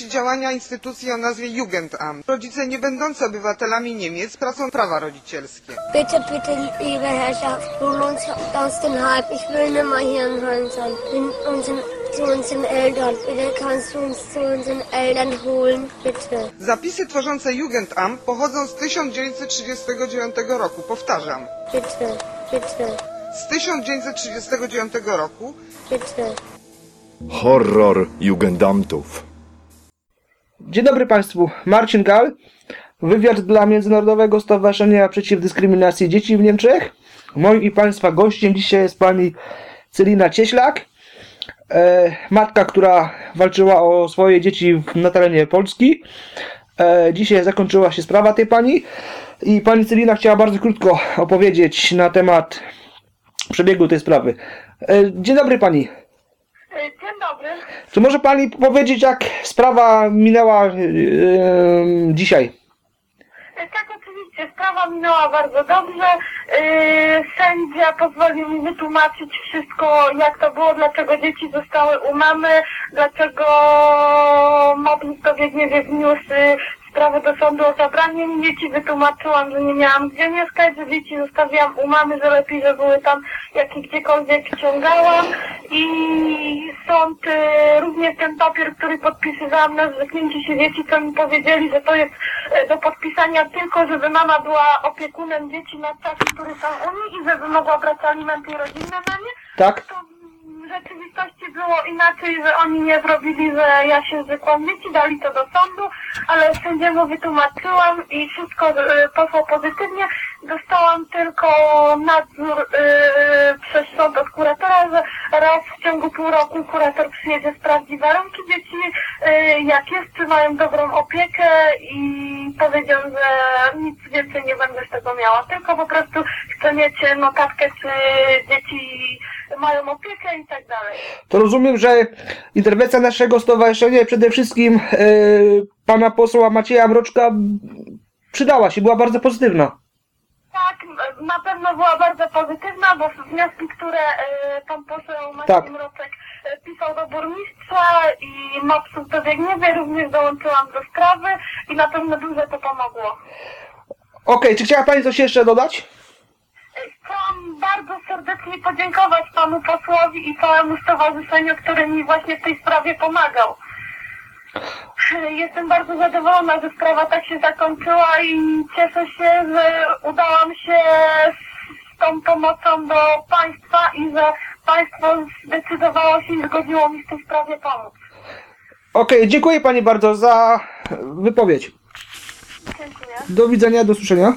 efekcie działania instytucji o nazwie Jugendamt. Rodzice nie będący obywatelami Niemiec tracą prawa rodzicielskie. Bitte, bitte, liebe Herrschaft, hol uns aus den Hype. Ich will nicht mehr hier in Holland sein. Unseren, zu unseren Eltern. Bitte kannst du uns zu unseren Eltern holen, bitte. Zapisy tworzące Jugendamt pochodzą z 1939 roku. Powtarzam, Bitte, bitte, z 1939 roku bitte. Horror Jugendamtów. Dzień dobry Państwu, Marcin Gal. Wywiad dla Międzynarodowego Stowarzyszenia Przeciw Dyskryminacji Dzieci w Niemczech. Moim i Państwa gościem dzisiaj jest Pani Celina Cieślak, e, matka, która walczyła o swoje dzieci na terenie Polski. E, dzisiaj zakończyła się sprawa tej Pani i Pani Celina chciała bardzo krótko opowiedzieć na temat przebiegu tej sprawy. E, dzień dobry Pani. Czy może Pani powiedzieć, jak sprawa minęła e, dzisiaj? Tak, oczywiście, sprawa minęła bardzo dobrze. Yy, sędzia pozwolił mi wytłumaczyć wszystko, jak to było, dlaczego dzieci zostały u mamy, dlaczego mobbing to Wiedniewie wniósł yy, sprawę do sądu o zabranie mi dzieci. Wytłumaczyłam, że nie miałam gdzie mieszkać, że dzieci zostawiłam u mamy, że lepiej, że były tam, jak ich gdziekolwiek ściągałam. I sąd, yy, również ten papier, który podpisywałam na zrzeknięcie się dzieci, to mi powiedzieli, że to jest e, do podpisania tylko, żeby mama była opiekunem dzieci na czas, który są u niej i żeby mogła brać alimenty rodzinne na nie. Tak? To było inaczej, że oni nie zrobili, że ja się zwykłam dzieci, dali to do sądu, ale sędziemu wytłumaczyłam i wszystko e, poszło pozytywnie. Dostałam tylko nadzór e, przez sąd od kuratora, że raz w ciągu pół roku kurator przyjedzie, sprawdzi warunki dzieci, e, jak jest, czy mają dobrą opiekę i powiedział, że nic więcej nie będę z tego miała, tylko po prostu chcę mieć notatkę, czy dzieci mają opiekę i tak dalej. To rozumiem, że interwencja naszego stowarzyszenia przede wszystkim e, pana posła Macieja Mroczka przydała się, była bardzo pozytywna. Tak, na pewno była bardzo pozytywna, bo wnioski, które e, pan poseł Maciej Tak. Mroczek e, pisał do burmistrza i MOPS-ów do Biegniewie, również dołączyłam do sprawy i na pewno dużo to pomogło. Okej, czy chciała pani coś jeszcze dodać? Chciałam bardzo serdecznie podziękować panu posłowi i całemu stowarzyszeniu, które mi właśnie w tej sprawie pomagał. Jestem bardzo zadowolona, że sprawa tak się zakończyła i cieszę się, że udałam się z tą pomocą do państwa i że państwo zdecydowało się i zgodziło mi w tej sprawie pomóc. Okej, dziękuję pani bardzo za wypowiedź. Dziękuję. Do widzenia, do usłyszenia.